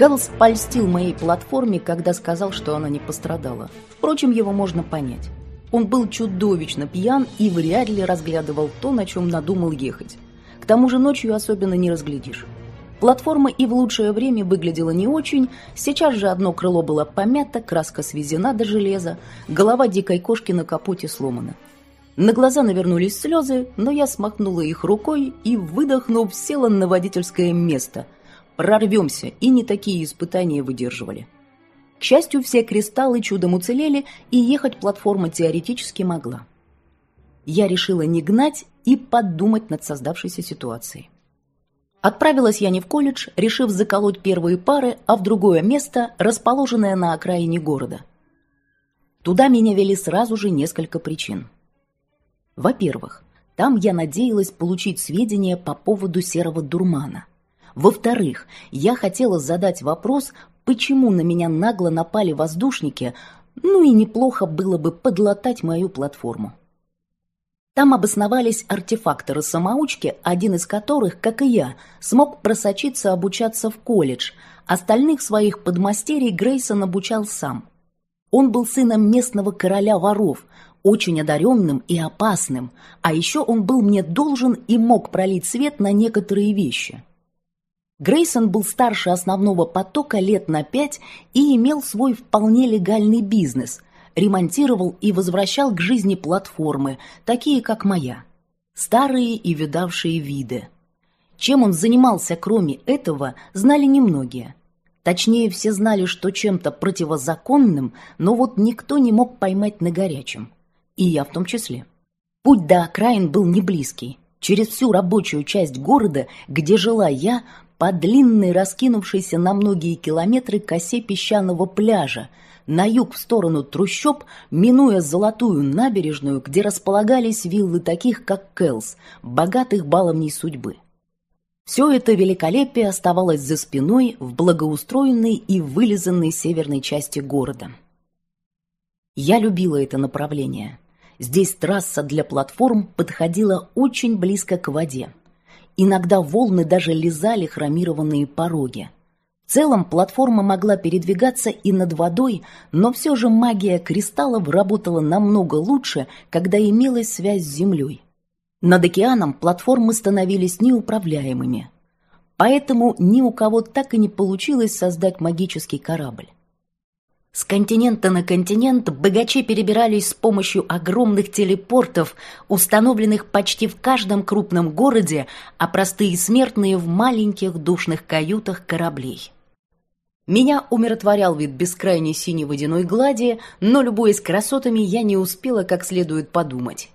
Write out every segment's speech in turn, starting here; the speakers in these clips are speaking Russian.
Кэлс польстил моей платформе, когда сказал, что она не пострадала. Впрочем, его можно понять. Он был чудовищно пьян и вряд ли разглядывал то, на чем надумал ехать. К тому же ночью особенно не разглядишь. Платформа и в лучшее время выглядела не очень, сейчас же одно крыло было помято, краска свезена до железа, голова дикой кошки на капоте сломана. На глаза навернулись слезы, но я смахнула их рукой и, выдохнув, села на водительское место – Прорвемся, и не такие испытания выдерживали. К счастью, все кристаллы чудом уцелели, и ехать платформа теоретически могла. Я решила не гнать и подумать над создавшейся ситуацией. Отправилась я не в колледж, решив заколоть первые пары, а в другое место, расположенное на окраине города. Туда меня вели сразу же несколько причин. Во-первых, там я надеялась получить сведения по поводу серого дурмана. Во-вторых, я хотела задать вопрос, почему на меня нагло напали воздушники, ну и неплохо было бы подлатать мою платформу. Там обосновались артефакторы-самоучки, один из которых, как и я, смог просочиться обучаться в колледж. Остальных своих подмастерий Грейсон обучал сам. Он был сыном местного короля воров, очень одаренным и опасным, а еще он был мне должен и мог пролить свет на некоторые вещи. Грейсон был старше основного потока лет на пять и имел свой вполне легальный бизнес. Ремонтировал и возвращал к жизни платформы, такие как моя. Старые и видавшие виды. Чем он занимался кроме этого, знали немногие. Точнее, все знали, что чем-то противозаконным, но вот никто не мог поймать на горячем. И я в том числе. Путь до окраин был не близкий. Через всю рабочую часть города, где жила я, по длинной, раскинувшейся на многие километры косе песчаного пляжа, на юг в сторону трущоб, минуя золотую набережную, где располагались виллы таких, как Кэлс, богатых баловней судьбы. Все это великолепие оставалось за спиной в благоустроенной и вылизанной северной части города. Я любила это направление. Здесь трасса для платформ подходила очень близко к воде. Иногда волны даже лизали хромированные пороги. В целом платформа могла передвигаться и над водой, но все же магия кристаллов работала намного лучше, когда имелась связь с Землей. Над океаном платформы становились неуправляемыми. Поэтому ни у кого так и не получилось создать магический корабль. С континента на континент богачи перебирались с помощью огромных телепортов, установленных почти в каждом крупном городе, а простые смертные в маленьких душных каютах кораблей. Меня умиротворял вид бескрайней синей водяной глади, но, любуясь красотами, я не успела как следует подумать.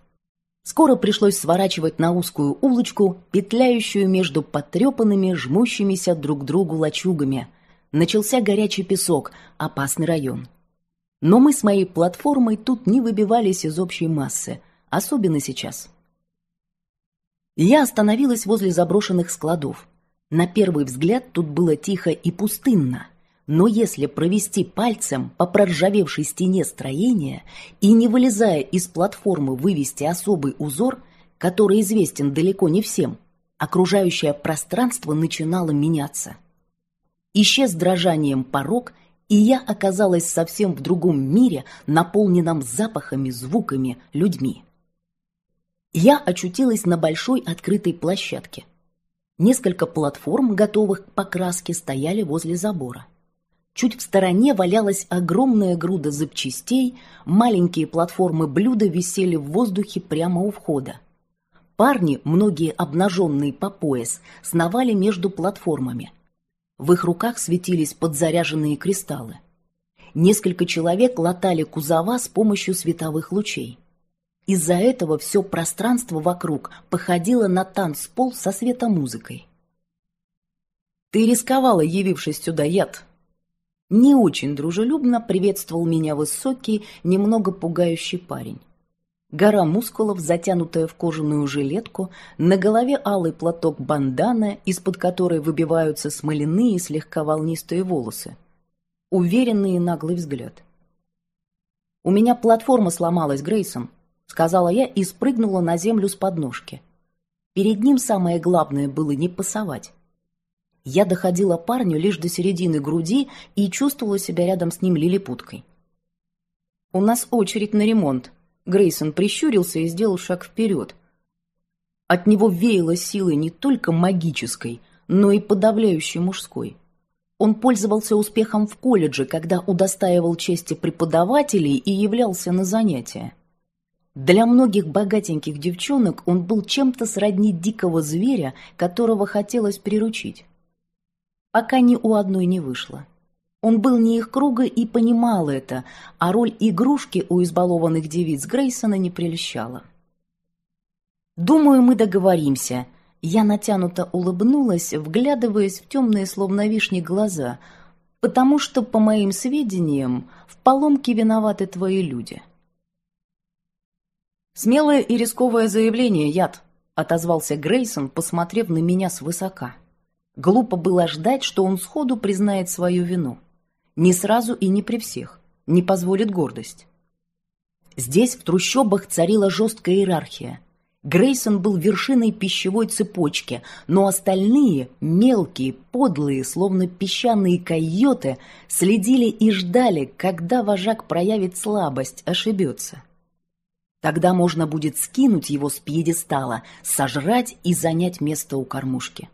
Скоро пришлось сворачивать на узкую улочку, петляющую между потрепанными, жмущимися друг другу лачугами – начался горячий песок, опасный район. Но мы с моей платформой тут не выбивались из общей массы, особенно сейчас. Я остановилась возле заброшенных складов. На первый взгляд тут было тихо и пустынно. Но если провести пальцем по проржавевшей стене строения и, не вылезая из платформы, вывести особый узор, который известен далеко не всем, окружающее пространство начинало меняться – Исчез дрожанием порог, и я оказалась совсем в другом мире, наполненном запахами, звуками, людьми. Я очутилась на большой открытой площадке. Несколько платформ, готовых к покраске, стояли возле забора. Чуть в стороне валялась огромная груда запчастей, маленькие платформы блюда висели в воздухе прямо у входа. Парни, многие обнаженные по пояс, сновали между платформами. В их руках светились подзаряженные кристаллы. Несколько человек латали кузова с помощью световых лучей. Из-за этого все пространство вокруг походило на танцпол со светомузыкой. «Ты рисковала, явившись сюда, яд!» Не очень дружелюбно приветствовал меня высокий, немного пугающий парень. Гора мускулов, затянутая в кожаную жилетку, на голове алый платок бандана, из-под которой выбиваются смоляные слегка волнистые волосы. Уверенный и наглый взгляд. «У меня платформа сломалась, Грейсон», — сказала я и спрыгнула на землю с подножки. Перед ним самое главное было не пасовать. Я доходила парню лишь до середины груди и чувствовала себя рядом с ним лилипуткой. «У нас очередь на ремонт», — Грейсон прищурился и сделал шаг вперед. От него веяло силой не только магической, но и подавляющей мужской. Он пользовался успехом в колледже, когда удостаивал чести преподавателей и являлся на занятия. Для многих богатеньких девчонок он был чем-то сродни дикого зверя, которого хотелось приручить. Пока ни у одной не вышло. Он был не их круга и понимал это, а роль игрушки у избалованных девиц Грейсона не прельщала. «Думаю, мы договоримся», я натянуто улыбнулась, вглядываясь в темные, словно вишни, глаза, потому что, по моим сведениям, в поломке виноваты твои люди. «Смелое и рисковое заявление, яд», — отозвался Грейсон, посмотрев на меня свысока. Глупо было ждать, что он сходу признает свою вину. Не сразу и не при всех. Не позволит гордость. Здесь, в трущобах, царила жесткая иерархия. Грейсон был вершиной пищевой цепочки, но остальные, мелкие, подлые, словно песчаные койоты, следили и ждали, когда вожак проявит слабость, ошибется. Тогда можно будет скинуть его с пьедестала, сожрать и занять место у кормушки.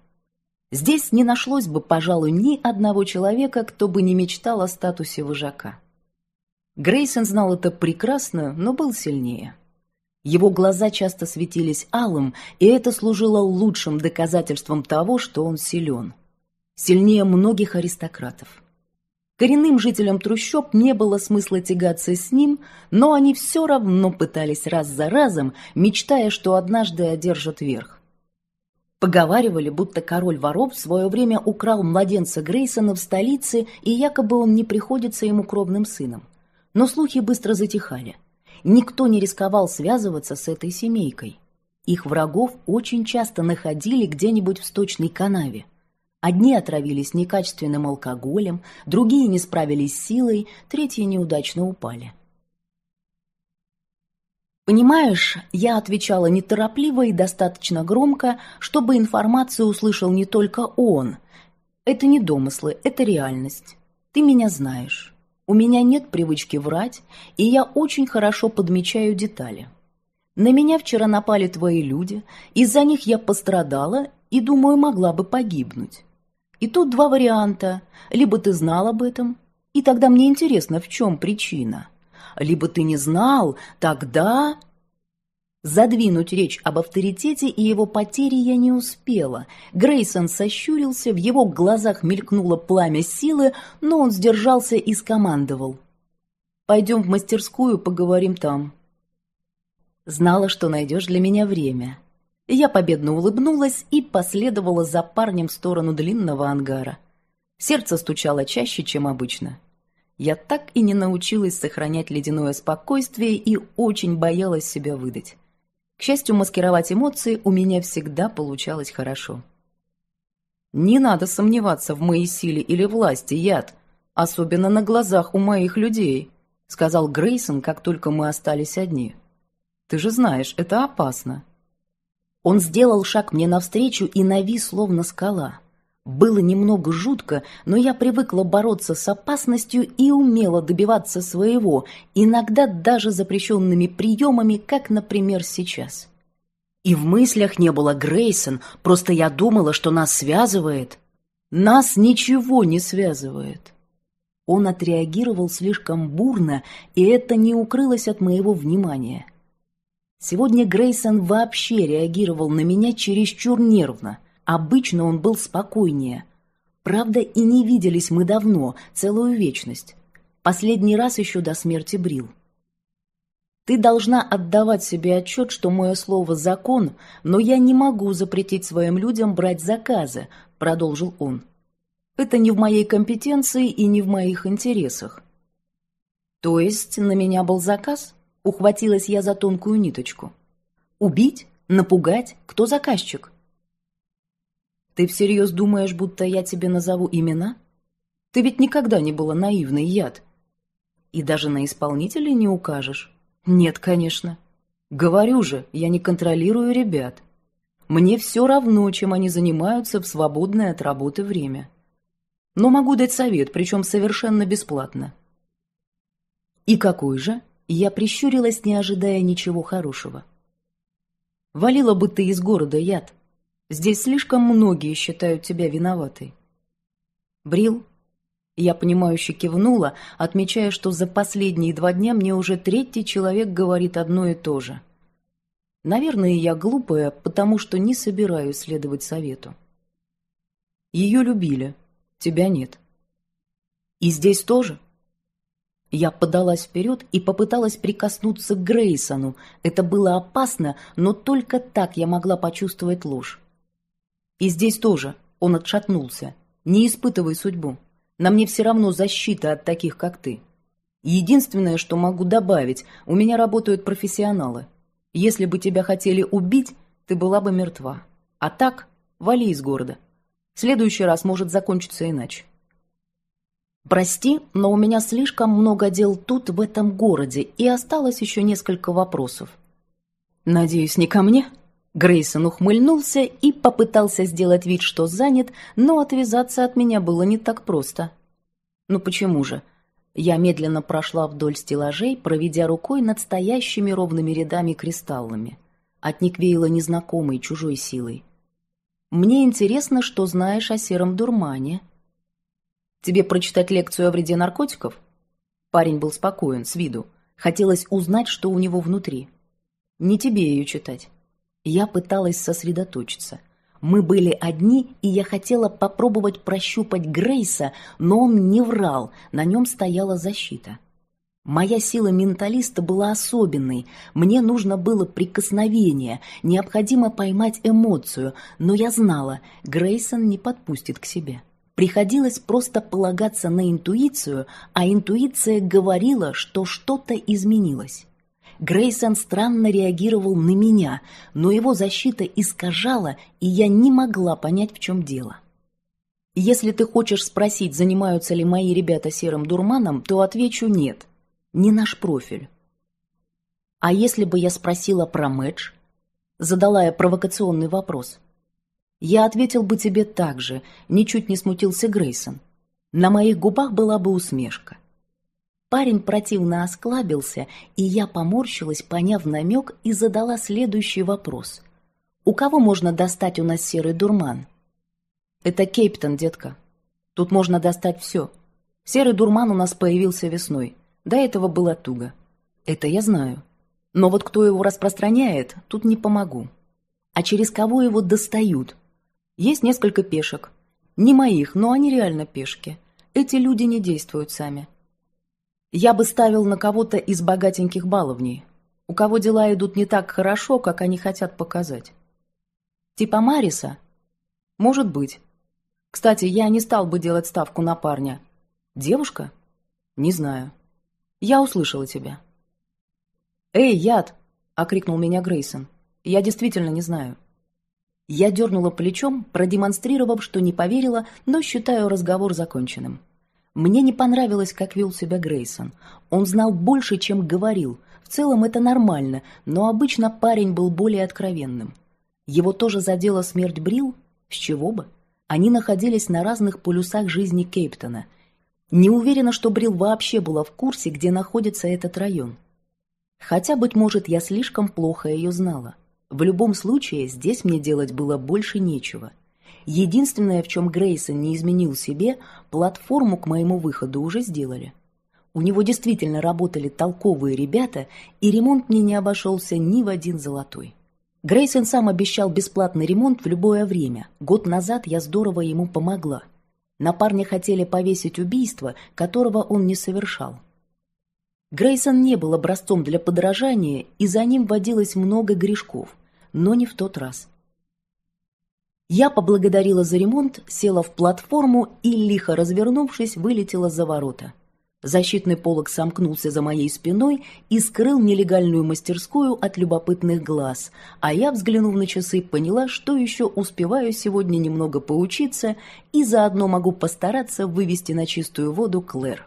Здесь не нашлось бы, пожалуй, ни одного человека, кто бы не мечтал о статусе вожака. Грейсон знал это прекрасно, но был сильнее. Его глаза часто светились алым, и это служило лучшим доказательством того, что он силен. Сильнее многих аристократов. Коренным жителям трущоб не было смысла тягаться с ним, но они все равно пытались раз за разом, мечтая, что однажды одержат верх. Поговаривали, будто король воров в свое время украл младенца Грейсона в столице, и якобы он не приходится ему кровным сыном. Но слухи быстро затихали. Никто не рисковал связываться с этой семейкой. Их врагов очень часто находили где-нибудь в сточной канаве. Одни отравились некачественным алкоголем, другие не справились с силой, третьи неудачно упали. Понимаешь, я отвечала неторопливо и достаточно громко, чтобы информацию услышал не только он. Это не домыслы, это реальность. Ты меня знаешь. У меня нет привычки врать, и я очень хорошо подмечаю детали. На меня вчера напали твои люди, из-за них я пострадала и, думаю, могла бы погибнуть. И тут два варианта. Либо ты знал об этом, и тогда мне интересно, в чем причина. Либо ты не знал, тогда Задвинуть речь об авторитете и его потере я не успела. Грейсон сощурился, в его глазах мелькнуло пламя силы, но он сдержался и скомандовал. «Пойдем в мастерскую, поговорим там». Знала, что найдешь для меня время. Я победно улыбнулась и последовала за парнем в сторону длинного ангара. Сердце стучало чаще, чем обычно. Я так и не научилась сохранять ледяное спокойствие и очень боялась себя выдать. К счастью, маскировать эмоции у меня всегда получалось хорошо. «Не надо сомневаться в моей силе или власти, яд, особенно на глазах у моих людей», сказал Грейсон, как только мы остались одни. «Ты же знаешь, это опасно». Он сделал шаг мне навстречу и навис, словно скала. Было немного жутко, но я привыкла бороться с опасностью и умела добиваться своего, иногда даже запрещенными приемами, как, например, сейчас. И в мыслях не было Грейсон, просто я думала, что нас связывает. Нас ничего не связывает. Он отреагировал слишком бурно, и это не укрылось от моего внимания. Сегодня Грейсон вообще реагировал на меня чересчур нервно – Обычно он был спокойнее. Правда, и не виделись мы давно, целую вечность. Последний раз еще до смерти брил. Ты должна отдавать себе отчет, что мое слово – закон, но я не могу запретить своим людям брать заказы, продолжил он. Это не в моей компетенции и не в моих интересах. То есть на меня был заказ? Ухватилась я за тонкую ниточку. Убить? Напугать? Кто заказчик? Ты всерьез думаешь, будто я тебе назову имена? Ты ведь никогда не была наивной, яд. И даже на исполнителей не укажешь? Нет, конечно. Говорю же, я не контролирую ребят. Мне все равно, чем они занимаются в свободное от работы время. Но могу дать совет, причем совершенно бесплатно. И какой же? Я прищурилась, не ожидая ничего хорошего. Валила бы ты из города, яд. Здесь слишком многие считают тебя виноватой. Брил? Я понимающе кивнула, отмечая, что за последние два дня мне уже третий человек говорит одно и то же. Наверное, я глупая, потому что не собираюсь следовать совету. Ее любили, тебя нет. И здесь тоже? Я подалась вперед и попыталась прикоснуться к Грейсону. Это было опасно, но только так я могла почувствовать ложь. И здесь тоже он отшатнулся. Не испытывай судьбу. На мне все равно защита от таких, как ты. Единственное, что могу добавить, у меня работают профессионалы. Если бы тебя хотели убить, ты была бы мертва. А так, вали из города. В следующий раз может закончиться иначе. Прости, но у меня слишком много дел тут, в этом городе, и осталось еще несколько вопросов. Надеюсь, не ко мне? Грейсон ухмыльнулся и попытался сделать вид, что занят, но отвязаться от меня было не так просто. Ну почему же? Я медленно прошла вдоль стеллажей, проведя рукой над стоящими ровными рядами кристаллами. От них веяло незнакомой, чужой силой. «Мне интересно, что знаешь о сером дурмане», Тебе прочитать лекцию о вреде наркотиков? Парень был спокоен, с виду. Хотелось узнать, что у него внутри. Не тебе ее читать. Я пыталась сосредоточиться. Мы были одни, и я хотела попробовать прощупать Грейса, но он не врал, на нем стояла защита. Моя сила менталиста была особенной, мне нужно было прикосновение, необходимо поймать эмоцию, но я знала, Грейсон не подпустит к себе. Приходилось просто полагаться на интуицию, а интуиция говорила, что что-то изменилось. Грейсон странно реагировал на меня, но его защита искажала, и я не могла понять, в чем дело. Если ты хочешь спросить, занимаются ли мои ребята серым дурманом, то отвечу нет. Не наш профиль. А если бы я спросила про Мэдж? Задала я провокационный вопрос – я ответил бы тебе так же, ничуть не смутился Грейсон. На моих губах была бы усмешка. Парень противно осклабился, и я поморщилась, поняв намек, и задала следующий вопрос. «У кого можно достать у нас серый дурман?» «Это Кейптон, детка. Тут можно достать все. Серый дурман у нас появился весной. До этого было туго. Это я знаю. Но вот кто его распространяет, тут не помогу. А через кого его достают, есть несколько пешек. Не моих, но они реально пешки. Эти люди не действуют сами. Я бы ставил на кого-то из богатеньких баловней, у кого дела идут не так хорошо, как они хотят показать. Типа Мариса? Может быть. Кстати, я не стал бы делать ставку на парня. Девушка? Не знаю. Я услышала тебя. «Эй, яд!» — окрикнул меня Грейсон. «Я действительно не знаю». Я дернула плечом, продемонстрировав, что не поверила, но считаю разговор законченным. Мне не понравилось, как вел себя Грейсон. Он знал больше, чем говорил. В целом это нормально, но обычно парень был более откровенным. Его тоже задела смерть Брил? С чего бы? Они находились на разных полюсах жизни Кейптона. Не уверена, что Брил вообще была в курсе, где находится этот район. Хотя, быть может, я слишком плохо ее знала. В любом случае, здесь мне делать было больше нечего. Единственное, в чем Грейсон не изменил себе, платформу к моему выходу уже сделали. У него действительно работали толковые ребята, и ремонт мне не обошелся ни в один золотой. Грейсон сам обещал бесплатный ремонт в любое время. Год назад я здорово ему помогла. На парня хотели повесить убийство, которого он не совершал. Грейсон не был образцом для подражания, и за ним водилось много грешков но не в тот раз. Я поблагодарила за ремонт, села в платформу и, лихо развернувшись, вылетела за ворота. Защитный полог сомкнулся за моей спиной и скрыл нелегальную мастерскую от любопытных глаз, а я, взглянув на часы, поняла, что еще успеваю сегодня немного поучиться и заодно могу постараться вывести на чистую воду Клэр.